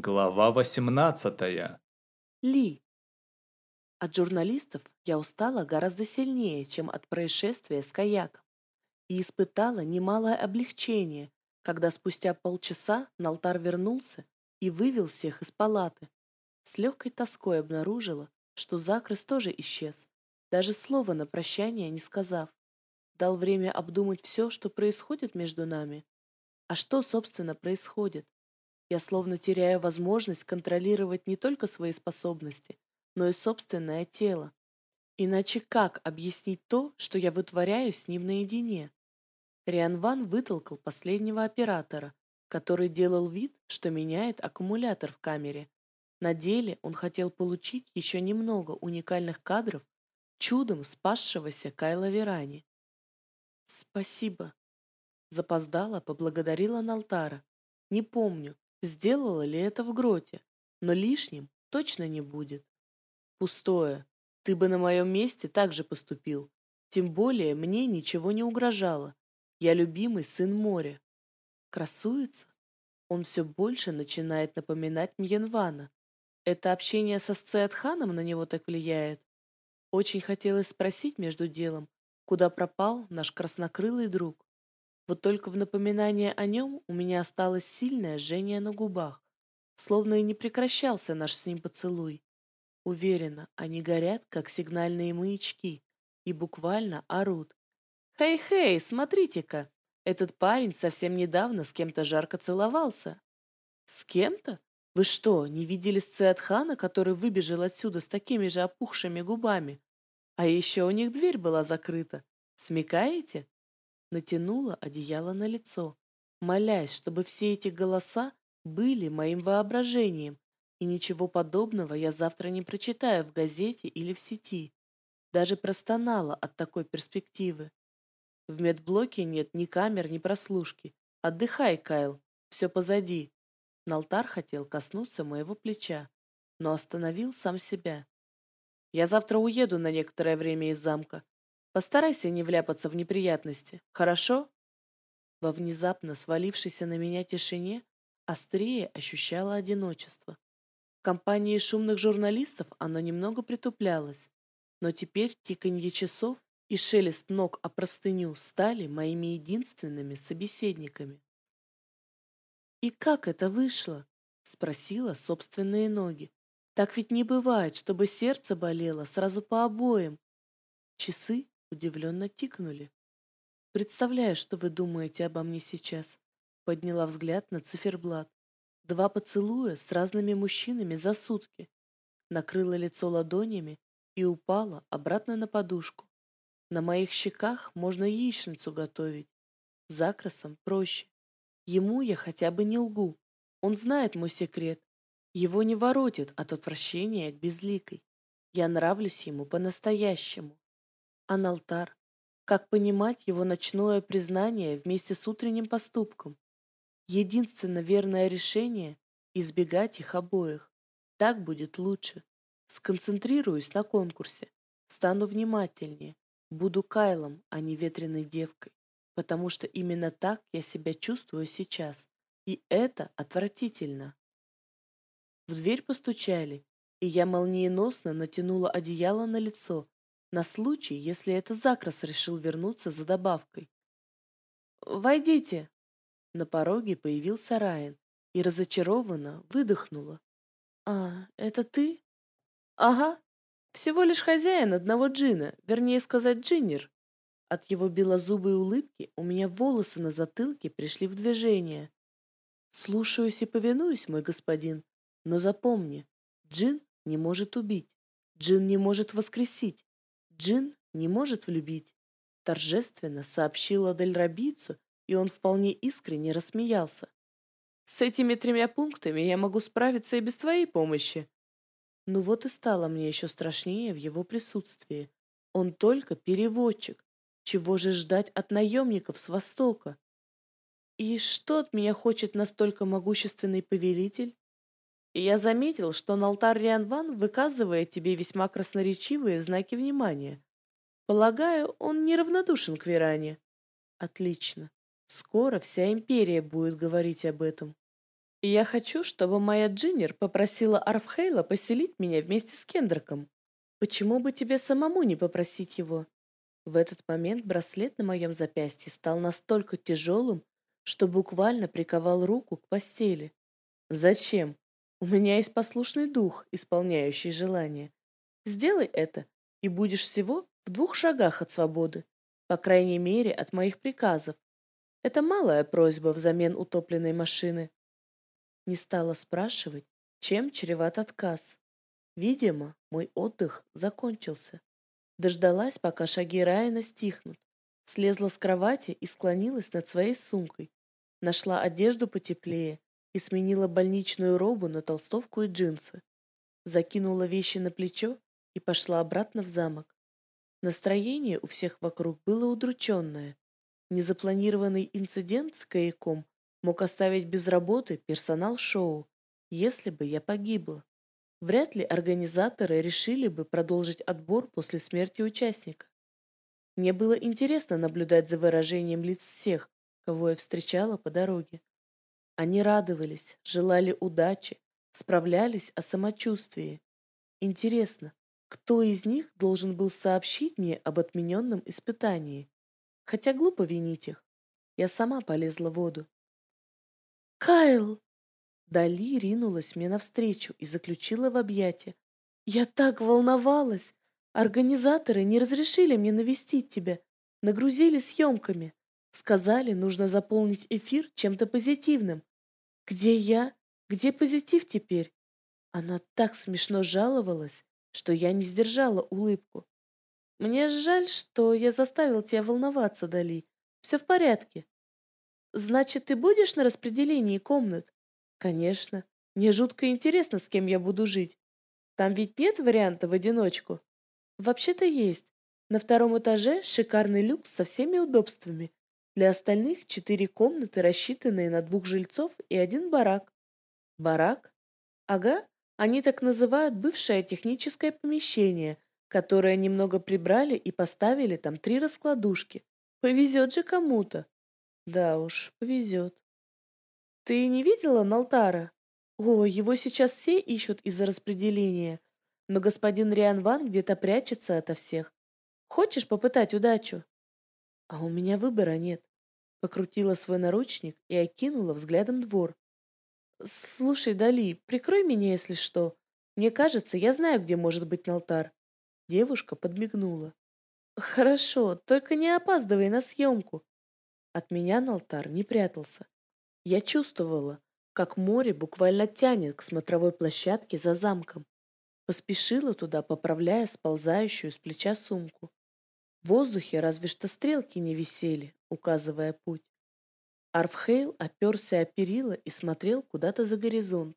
Глава 18. Ли. От журналистов я устала гораздо сильнее, чем от происшествия с каяком, и испытала немалое облегчение, когда спустя полчаса Налтар вернулся и вывел всех из палаты. С легкой тоской обнаружила, что Закрыс тоже исчез, даже слова на прощание не сказав. Дал время обдумать все, что происходит между нами. А что, собственно, происходит? Я словно теряю возможность контролировать не только свои способности, но и собственное тело. Иначе как объяснить то, что я вытворяю с ним наедине? Риан Ван вытолкал последнего оператора, который делал вид, что меняет аккумулятор в камере. На деле он хотел получить еще немного уникальных кадров чудом спасшегося Кайла Верани. «Спасибо», — запоздала, поблагодарила Налтара. «Не помню, Сделала ли это в гроте, но лишним точно не будет. Пустое. Ты бы на моем месте так же поступил. Тем более мне ничего не угрожало. Я любимый сын моря. Красуется? Он все больше начинает напоминать Мьенвана. Это общение со Сцеатханом на него так влияет. Очень хотелось спросить между делом, куда пропал наш краснокрылый друг. Вот только в напоминание о нем у меня осталось сильное жжение на губах, словно и не прекращался наш с ним поцелуй. Уверена, они горят, как сигнальные маячки, и буквально орут. «Хей-хей, смотрите-ка! Этот парень совсем недавно с кем-то жарко целовался». «С кем-то? Вы что, не видели Сциатхана, который выбежал отсюда с такими же опухшими губами? А еще у них дверь была закрыта. Смекаете?» Натянула одеяло на лицо, молясь, чтобы все эти голоса были моим воображением, и ничего подобного я завтра не прочитаю в газете или в сети. Даже простонала от такой перспективы. В медблоке нет ни камер, ни прослушки. Отдыхай, Кайл, все позади. Налтар хотел коснуться моего плеча, но остановил сам себя. Я завтра уеду на некоторое время из замка, Постарайся не вляпаться в неприятности, хорошо?» Во внезапно свалившейся на меня тишине острее ощущала одиночество. В компании шумных журналистов оно немного притуплялось, но теперь тиканье часов и шелест ног о простыню стали моими единственными собеседниками. «И как это вышло?» — спросила собственные ноги. «Так ведь не бывает, чтобы сердце болело сразу по обоим». Часы удивленно тикнули. «Представляю, что вы думаете обо мне сейчас», — подняла взгляд на циферблат. «Два поцелуя с разными мужчинами за сутки». Накрыла лицо ладонями и упала обратно на подушку. На моих щеках можно яичницу готовить. Закрасом проще. Ему я хотя бы не лгу. Он знает мой секрет. Его не воротит от отвращения к безликой. Я нравлюсь ему по-настоящему. Аналтар. Как понимать его ночное признание вместе с утренним поступком? Единственно верное решение – избегать их обоих. Так будет лучше. Сконцентрируюсь на конкурсе. Стану внимательнее. Буду Кайлом, а не ветреной девкой. Потому что именно так я себя чувствую сейчас. И это отвратительно. В дверь постучали, и я молниеносно натянула одеяло на лицо на случай, если это Закрас решил вернуться за добавкой. «Войдите!» На пороге появился Райан и разочарованно выдохнула. «А, это ты?» «Ага, всего лишь хозяин одного джина, вернее сказать, джиннер». От его белозубой улыбки у меня волосы на затылке пришли в движение. «Слушаюсь и повинуюсь, мой господин, но запомни, джин не может убить, джин не может воскресить, Джин не может влюбить, торжественно сообщила Дель Рабицу, и он вполне искренне рассмеялся. С этими тремя пунктами я могу справиться и без твоей помощи. Ну вот и стало мне еще страшнее в его присутствии. Он только переводчик. Чего же ждать от наемников с Востока? И что от меня хочет настолько могущественный повелитель? И я заметил, что Налтар Рианван выказывает тебе весьма красноречивые знаки внимания. Полагаю, он неравнодушен к Веране. Отлично. Скоро вся империя будет говорить об этом. И я хочу, чтобы моя Джиннер попросила Арфхейла поселить меня вместе с Кендраком. Почему бы тебе самому не попросить его? В этот момент браслет на моем запястье стал настолько тяжелым, что буквально приковал руку к постели. Зачем? У меня есть послушный дух, исполняющий желание. Сделай это, и будешь всего в двух шагах от свободы, по крайней мере, от моих приказов. Это малая просьба взамен утопленной машины. Не стала спрашивать, чем чреват отказ. Видимо, мой отдых закончился. Дождалась, пока шаги Райана стихнут. Слезла с кровати и склонилась над своей сумкой. Нашла одежду потеплее и сменила больничную робу на толстовку и джинсы. Закинула вещи на плечо и пошла обратно в замок. Настроение у всех вокруг было удрученное. Незапланированный инцидент с каяком мог оставить без работы персонал шоу, если бы я погибла. Вряд ли организаторы решили бы продолжить отбор после смерти участника. Мне было интересно наблюдать за выражением лиц всех, кого я встречала по дороге. Они радовались, желали удачи, справлялись о самочувствии. Интересно, кто из них должен был сообщить мне об отмененном испытании? Хотя глупо винить их. Я сама полезла в воду. «Кайл!» Дали ринулась мне навстречу и заключила в объятия. «Я так волновалась! Организаторы не разрешили мне навестить тебя, нагрузили съемками. Сказали, нужно заполнить эфир чем-то позитивным. Где я? Где позитив теперь?» Она так смешно жаловалась, что я не сдержала улыбку. «Мне жаль, что я заставил тебя волноваться, Дали. Все в порядке». «Значит, ты будешь на распределении комнат?» Конечно, мне жутко интересно, с кем я буду жить. Там ведь нет варианта в одиночку. Вообще-то есть. На втором этаже шикарный люкс со всеми удобствами. Для остальных четыре комнаты, рассчитанные на двух жильцов и один барак. Барак? Ага, они так называют бывшее техническое помещение, которое немного прибрали и поставили там три раскладушки. Повезет же кому-то. Да уж, повезет. Ты не видела Налтара? О, его сейчас все ищут из-за распределения. Но господин Риан Ван где-то прячется ото всех. Хочешь попытать удачу? А у меня выбора нет. Покрутила свой наручник и окинула взглядом двор. Слушай, Дали, прикрой меня, если что. Мне кажется, я знаю, где может быть Налтар. Девушка подмигнула. Хорошо, только не опаздывай на съемку. От меня Налтар не прятался. Я чувствовала, как море буквально тянет к смотровой площадке за замком. Поспешила туда, поправляя сползающую с плеча сумку. В воздухе разве что стрелки не висели, указывая путь. Арфхейл оперся о перила и смотрел куда-то за горизонт.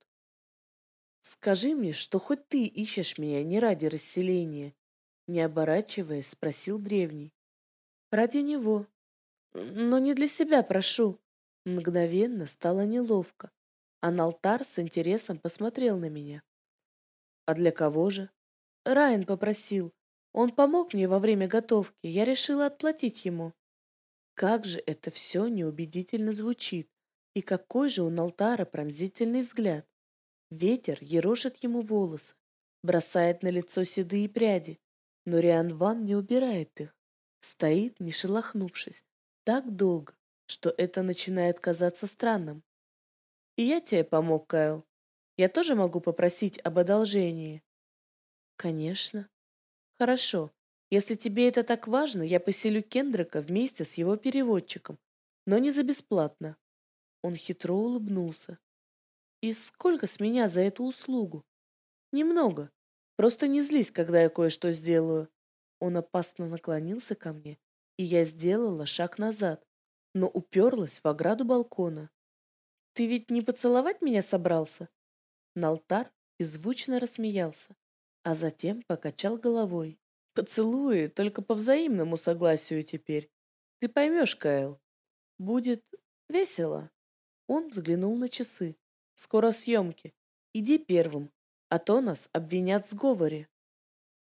«Скажи мне, что хоть ты ищешь меня не ради расселения?» Не оборачиваясь, спросил древний. «Ради него. Но не для себя прошу. Мгновенно стало неловко, а Налтар с интересом посмотрел на меня. «А для кого же?» «Райан попросил. Он помог мне во время готовки, я решила отплатить ему». Как же это все неубедительно звучит, и какой же у Налтара пронзительный взгляд. Ветер ерошит ему волосы, бросает на лицо седые пряди, но Риан Ван не убирает их. Стоит, не шелохнувшись, так долго, что это начинает казаться странным. И я тебе помог, Кайл. Я тоже могу попросить об одолжении. Конечно. Хорошо. Если тебе это так важно, я поселю Кендрика вместе с его переводчиком, но не за бесплатно. Он хитро улыбнулся. И сколько с меня за эту услугу? Немного. Просто не злись, когда я кое-что сделаю. Он опасно наклонился ко мне, и я сделала шаг назад, но уперлась в ограду балкона. «Ты ведь не поцеловать меня собрался?» Налтар беззвучно рассмеялся, а затем покачал головой. «Поцелуи только по взаимному согласию теперь. Ты поймешь, Кайл. Будет весело». Он взглянул на часы. «Скоро съемки. Иди первым, а то нас обвинят в сговоре».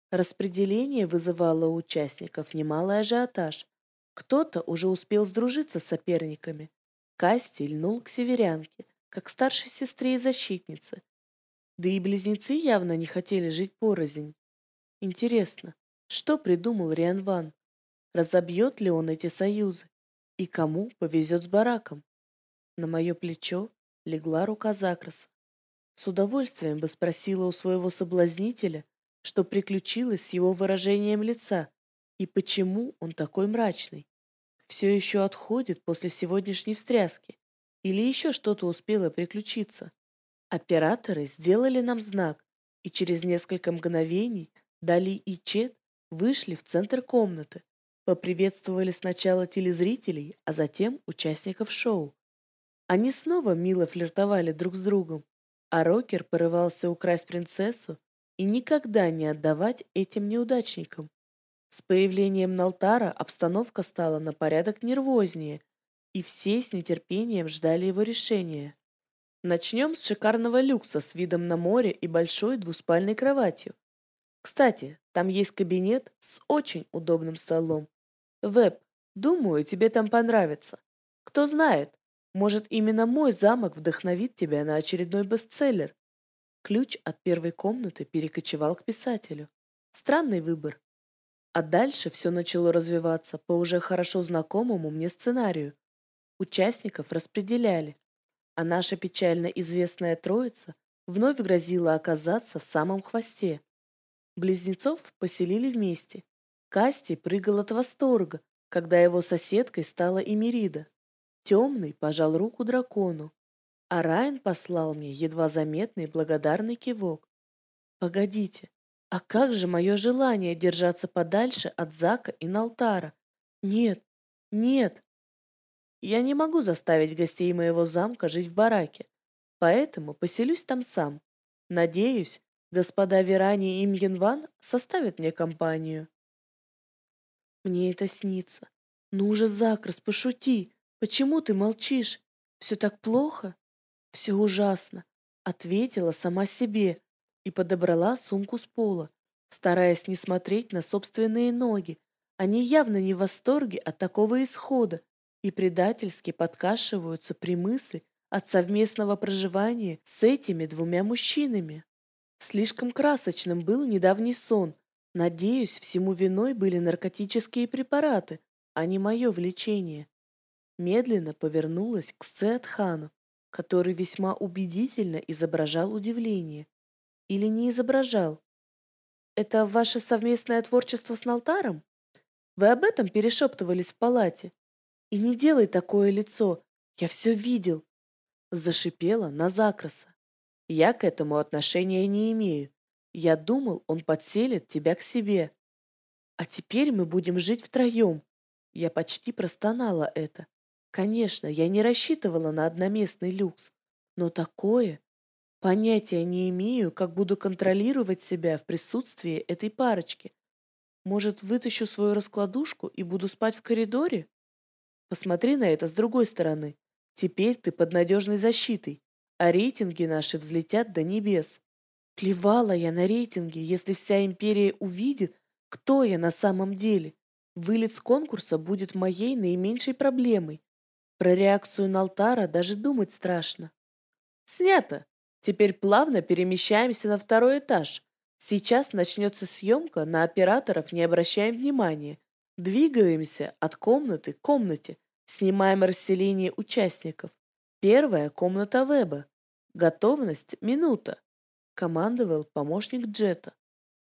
Распределение вызывало у участников немалый ажиотаж. Кто-то уже успел сдружиться с соперниками. Касти льнул к северянке, как старшей сестре и защитнице. Да и близнецы явно не хотели жить порознь. Интересно, что придумал Риан Ван? Разобьет ли он эти союзы? И кому повезет с бараком? На мое плечо легла рука Закраса. С удовольствием бы спросила у своего соблазнителя, что приключилось с его выражением лица и почему он такой мрачный. Все еще отходит после сегодняшней встряски или еще что-то успело приключиться. Операторы сделали нам знак, и через несколько мгновений Дали и Чет вышли в центр комнаты, поприветствовали сначала телезрителей, а затем участников шоу. Они снова мило флиртовали друг с другом, а Рокер порывался украсть принцессу и никогда не отдавать этим неудачникам. С появлением Налтара обстановка стала на порядок нервознее, и все с нетерпением ждали его решения. Начнем с шикарного люкса с видом на море и большой двуспальной кроватью. Кстати, там есть кабинет с очень удобным столом. Веб, думаю, тебе там понравится. Кто знает, может, именно мой замок вдохновит тебя на очередной бестселлер. Ключ от первой комнаты перекочевал к писателю. Странный выбор. А дальше все начало развиваться по уже хорошо знакомому мне сценарию. Участников распределяли, а наша печально известная троица вновь грозила оказаться в самом хвосте. Близнецов поселили вместе. Касти прыгал от восторга, когда его соседкой стала Эмирида. Темный пожал руку дракону, а Райан послал мне едва заметный благодарный кивок. Погодите, а как же мое желание держаться подальше от Зака и Налтара? Нет, нет. Я не могу заставить гостей моего замка жить в бараке, поэтому поселюсь там сам. Надеюсь, господа Верани и Мьенван составят мне компанию. Мне это снится. Ну уже, Закрас, пошути. Почему ты молчишь? Все так плохо? Все ужасно. Ответила сама себе и подобрала сумку с пола, стараясь не смотреть на собственные ноги. Они явно не в восторге от такого исхода и предательски подкашиваются при мысли от совместного проживания с этими двумя мужчинами. Слишком красочным был недавний сон. Надеюсь, всему виной были наркотические препараты, а не мое влечение медленно повернулась к Сцеатхану, который весьма убедительно изображал удивление. Или не изображал? Это ваше совместное творчество с Налтаром? Вы об этом перешептывались в палате? И не делай такое лицо, я все видел. Зашипела на Закраса. Я к этому отношения не имею. Я думал, он подселит тебя к себе. А теперь мы будем жить втроем. Я почти простонала это. Конечно, я не рассчитывала на одноместный люкс, но такое... Понятия не имею, как буду контролировать себя в присутствии этой парочки. Может, вытащу свою раскладушку и буду спать в коридоре? Посмотри на это с другой стороны. Теперь ты под надежной защитой, а рейтинги наши взлетят до небес. Плевала я на рейтинги, если вся империя увидит, кто я на самом деле. Вылет с конкурса будет моей наименьшей проблемой. Про реакцию Налтара даже думать страшно. Снято. Теперь плавно перемещаемся на второй этаж. Сейчас начнется съемка, на операторов не обращаем внимания. Двигаемся от комнаты к комнате. Снимаем расселение участников. Первая комната Веба. Готовность – минута. Командовал помощник Джета.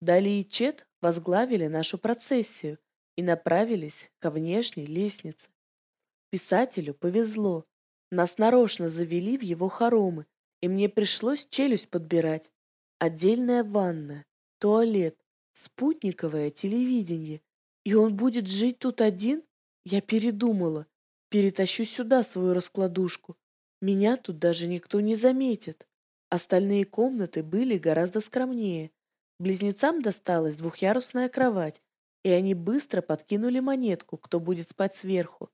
Дали и Чет возглавили нашу процессию и направились ко внешней лестнице. Писателю повезло. Нас нарочно завели в его хоромы, и мне пришлось челюсть подбирать. Отдельная ванная, туалет, спутниковое телевидение. И он будет жить тут один? Я передумала. Перетащу сюда свою раскладушку. Меня тут даже никто не заметит. Остальные комнаты были гораздо скромнее. Близнецам досталась двухъярусная кровать, и они быстро подкинули монетку, кто будет спать сверху.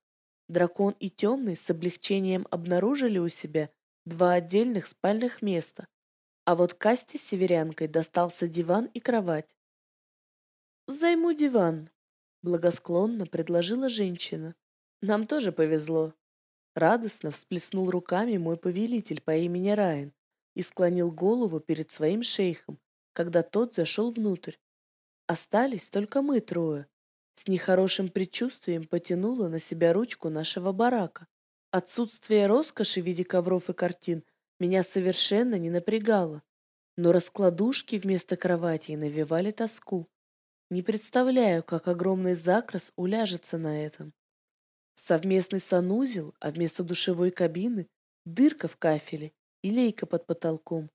Дракон и Темный с облегчением обнаружили у себя два отдельных спальных места, а вот Касте с северянкой достался диван и кровать. «Займу диван», — благосклонно предложила женщина. «Нам тоже повезло». Радостно всплеснул руками мой повелитель по имени Райан и склонил голову перед своим шейхом, когда тот зашел внутрь. Остались только мы трое. С нехорошим предчувствием потянула на себя ручку нашего барака. Отсутствие роскоши в виде ковров и картин меня совершенно не напрягало, но раскладушки вместо кровати навевали тоску. Не представляю, как огромный закрас уляжется на этом. Совместный санузел, а вместо душевой кабины дырка в кафеле и лейка под потолком.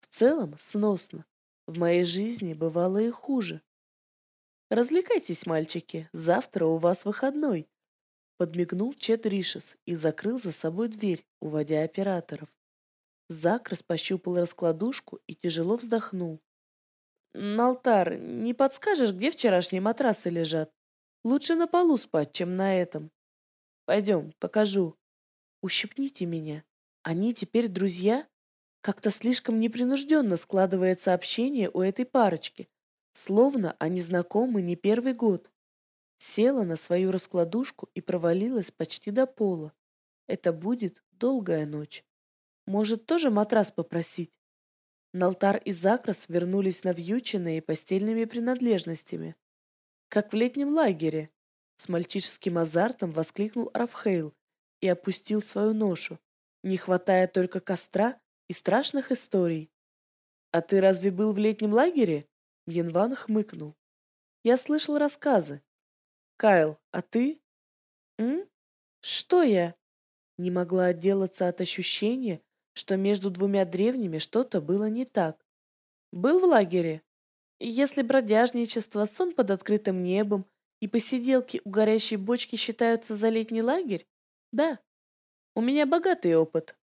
В целом сносно. В моей жизни бывало и хуже. «Развлекайтесь, мальчики, завтра у вас выходной», подмигнул Чет Ришес и закрыл за собой дверь, уводя операторов. Закрас пощупал раскладушку и тяжело вздохнул. «Налтар, не подскажешь, где вчерашние матрасы лежат? Лучше на полу спать, чем на этом. Пойдем, покажу. Ущипните меня. Они теперь друзья?» Как-то слишком непринужденно складывается общение у этой парочки, словно они знакомы не первый год. Села на свою раскладушку и провалилась почти до пола. Это будет долгая ночь. Может, тоже матрас попросить? Налтар и Закрас вернулись навьюченные постельными принадлежностями. Как в летнем лагере. С мальчишеским азартом воскликнул Рафхейл и опустил свою ношу, не хватая только костра и страшных историй. «А ты разве был в летнем лагере?» Янван хмыкнул. «Я слышал рассказы. Кайл, а ты?» «М? Что я?» Не могла отделаться от ощущения, что между двумя древними что-то было не так. «Был в лагере?» Если бродяжничество, сон под открытым небом и посиделки у горящей бочки считаются за летний лагерь, да, у меня богатый опыт.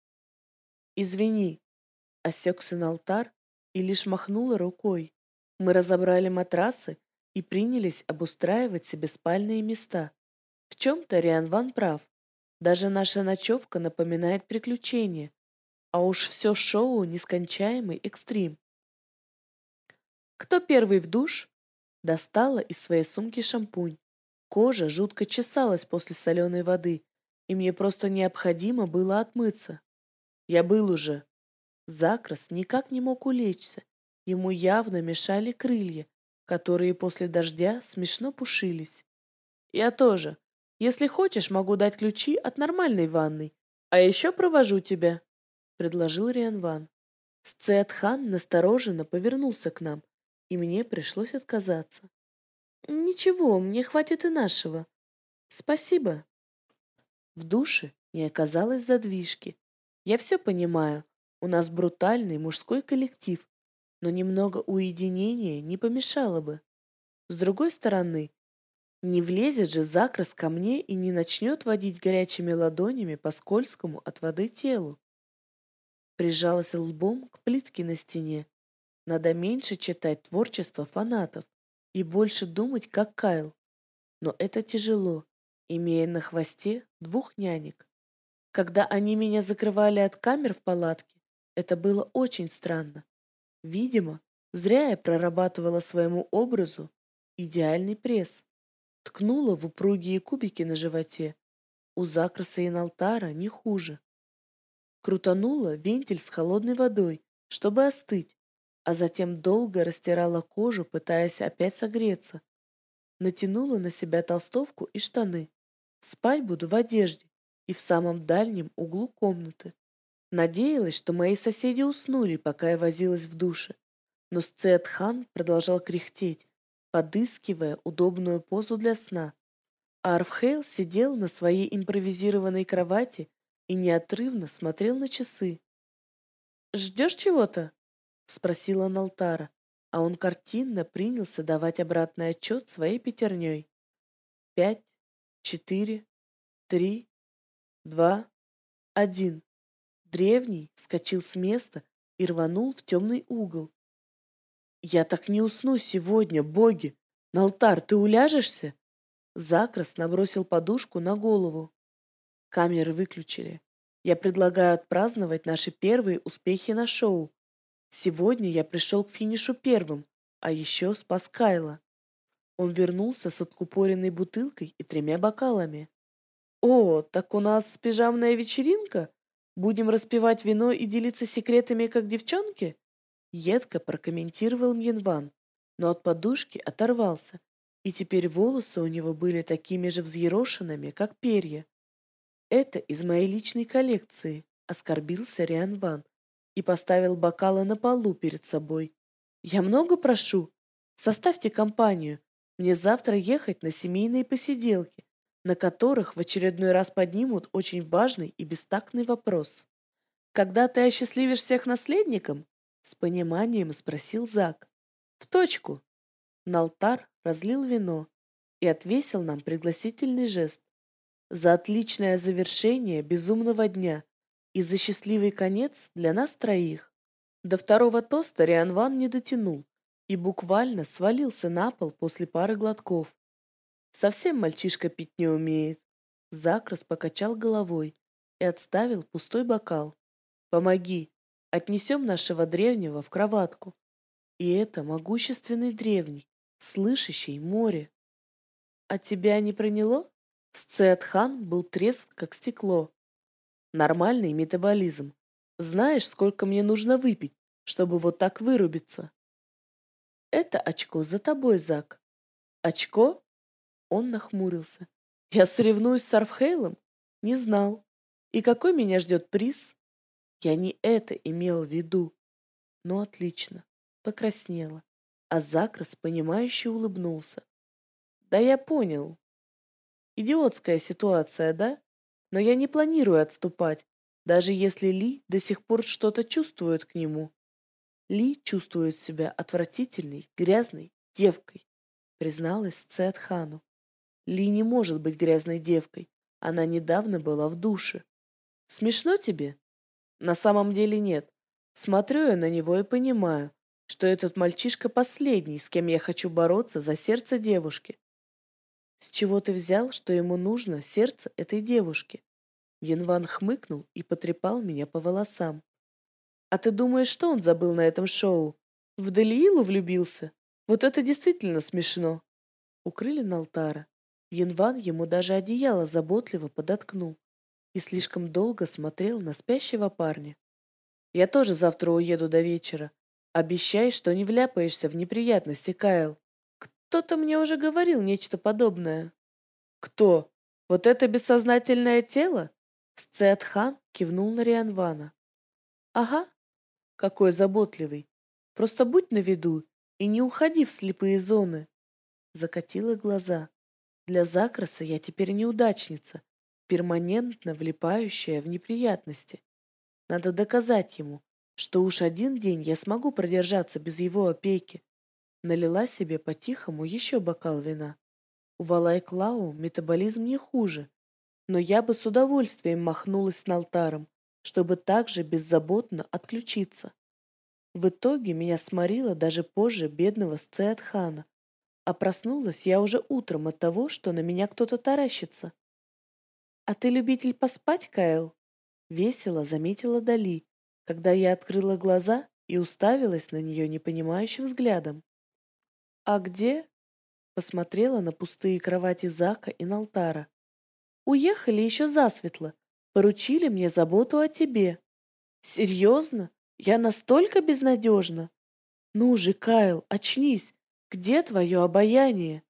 «Извини», — осекся на алтар и лишь махнула рукой. Мы разобрали матрасы и принялись обустраивать себе спальные места. В чем-то Риан Ван прав. Даже наша ночевка напоминает приключение, а уж все шоу нескончаемый экстрим. Кто первый в душ? Достала из своей сумки шампунь. Кожа жутко чесалась после соленой воды, и мне просто необходимо было отмыться. Я был уже. Закрас никак не мог улечься. Ему явно мешали крылья, которые после дождя смешно пушились. Я тоже. Если хочешь, могу дать ключи от нормальной ванной. А еще провожу тебя, — предложил Рианван. Сцеатхан настороженно повернулся к нам, и мне пришлось отказаться. «Ничего, мне хватит и нашего. Спасибо». В душе не оказалось задвижки, я все понимаю. У нас брутальный мужской коллектив, но немного уединения не помешало бы. С другой стороны, не влезет же закрас ко мне и не начнет водить горячими ладонями по скользкому от воды телу. Прижалась лбом к плитке на стене. Надо меньше читать творчество фанатов и больше думать, как Кайл. Но это тяжело, имея на хвосте двух нянек. Когда они меня закрывали от камер в палатке, это было очень странно. Видимо, зря я прорабатывала своему образу идеальный пресс. Ткнула в упругие кубики на животе. У закраса и Налтара не хуже. Крутанула вентиль с холодной водой, чтобы остыть, а затем долго растирала кожу, пытаясь опять согреться. Натянула на себя толстовку и штаны. Спать буду в одежде, и в самом дальнем углу комнаты. Надеялась, что мои соседи уснули, пока я возилась в душе. Но Сцеатхан продолжал кряхтеть, подыскивая удобную позу для сна. А Арфхейл сидел на своей импровизированной кровати и неотрывно смотрел на часы. «Ждешь чего-то?» — спросила Налтара, а он картинно принялся давать обратный отчет своей пятерней. «Пять, четыре, три, два, один. Древний вскочил с места и рванул в темный угол. «Я так не усну сегодня, боги! Налтар, ты уляжешься?» Закрас набросил подушку на голову. Камеры выключили. Я предлагаю отпраздновать наши первые успехи на шоу. Сегодня я пришел к финишу первым, а еще спас Кайла. Он вернулся с откупоренной бутылкой и тремя бокалами. О, так у нас пижамная вечеринка? Будем распивать вино и делиться секретами, как девчонки? Едко прокомментировал Мьенван, но от подушки оторвался, и теперь волосы у него были такими же взъерошенными, как перья. Это из моей личной коллекции, оскорбился Риан Ван и поставил бокалы на полу перед собой. Я много прошу? Составьте компанию. Мне завтра ехать на семейные посиделки, на которых в очередной раз поднимут очень важный и бестактный вопрос. «Когда ты осчастливишь всех наследником?» С пониманием спросил Зак. «В точку!» Налтар разлил вино и отвесил нам пригласительный жест. За отличное завершение безумного дня и за счастливый конец для нас троих. До второго тоста Рианван не дотянул и буквально свалился на пол после пары глотков. Совсем мальчишка пить не умеет. Закрас покачал головой и отставил пустой бокал. «Помоги, отнесем нашего древнего в кроватку». И это могущественный древний, слышащий море. А тебя не проняло? Сцеатхан был трезв, как стекло. Нормальный метаболизм. Знаешь, сколько мне нужно выпить, чтобы вот так вырубиться? Это очко за тобой, Зак. Очко? Он нахмурился. Я соревнуюсь с Арфхейлом? Не знал. И какой меня ждет приз? Я не это имел в виду. Ну, отлично. Покраснела. А Закрас, понимающе улыбнулся. Да я понял. Идиотская ситуация, да? Но я не планирую отступать, даже если Ли до сих пор что-то чувствует к нему. Ли чувствует себя отвратительной, грязной девкой, призналась Цетхану. Ли не может быть грязной девкой. Она недавно была в душе. Смешно тебе? На самом деле нет. Смотрю я на него и понимаю, что этот мальчишка последний, с кем я хочу бороться за сердце девушки. С чего ты взял, что ему нужно сердце этой девушки? Янван хмыкнул и потрепал меня по волосам. А ты думаешь, что он забыл на этом шоу? В Далиилу влюбился? Вот это действительно смешно. Укрыли Налтара. Янван ему даже одеяло заботливо подоткнул и слишком долго смотрел на спящего парня. Я тоже завтра уеду до вечера. Обещай, что не вляпаешься в неприятности, Кайл. Кто-то мне уже говорил нечто подобное. Кто? Вот это бессознательное тело? Сцеатхан кивнул на Рианвана. Ага, какой заботливый. Просто будь на виду и не уходи в слепые зоны. Закатила глаза. Для Закраса я теперь неудачница, перманентно влипающая в неприятности. Надо доказать ему, что уж один день я смогу продержаться без его опеки. Налила себе по-тихому еще бокал вина. У Валай-Клау метаболизм не хуже, но я бы с удовольствием махнулась с алтаром, чтобы также беззаботно отключиться. В итоге меня сморило даже позже бедного Сцеатхана, а проснулась я уже утром от того, что на меня кто-то таращится. «А ты любитель поспать, Кайл?» Весело заметила Дали, когда я открыла глаза и уставилась на нее непонимающим взглядом. «А где?» Посмотрела на пустые кровати Зака и Налтара. «Уехали еще засветло, поручили мне заботу о тебе. Серьезно? Я настолько безнадежна? Ну же, Кайл, очнись, где твое обаяние?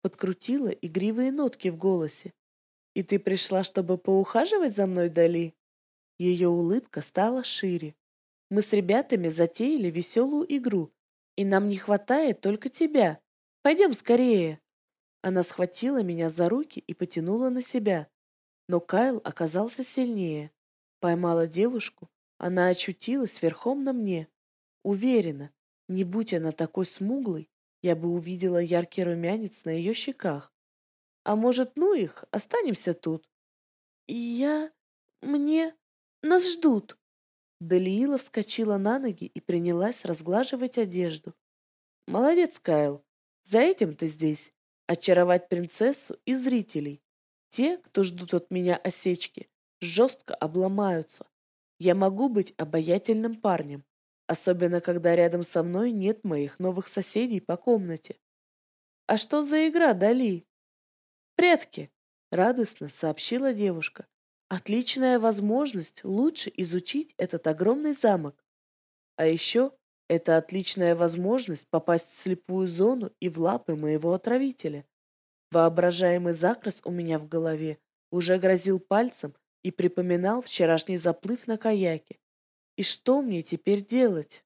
Подкрутила игривые нотки в голосе. И ты пришла, чтобы поухаживать за мной, Дали? Ее улыбка стала шире. Мы с ребятами затеяли веселую игру, и нам не хватает только тебя. Пойдем скорее. Она схватила меня за руки и потянула на себя. Но Кайл оказался сильнее. Поймала девушку, она очутилась верхом на мне. Уверена, не будь она такой смуглой, я бы увидела яркий румянец на ее щеках. А может, ну их, останемся тут? Я... мне... нас ждут. Далиила вскочила на ноги и принялась разглаживать одежду. Молодец, Кайл. За этим ты здесь. Очаровать принцессу и зрителей. Те, кто ждут от меня осечки, жестко обломаются. Я могу быть обаятельным парнем, особенно когда рядом со мной нет моих новых соседей по комнате. А что за игра, Дали? Предки, Радостно сообщила девушка. Отличная возможность лучше изучить этот огромный замок. А еще это отличная возможность попасть в слепую зону и в лапы моего отравителя. Воображаемый закрас у меня в голове уже грозил пальцем и припоминал вчерашний заплыв на каяке. И что мне теперь делать?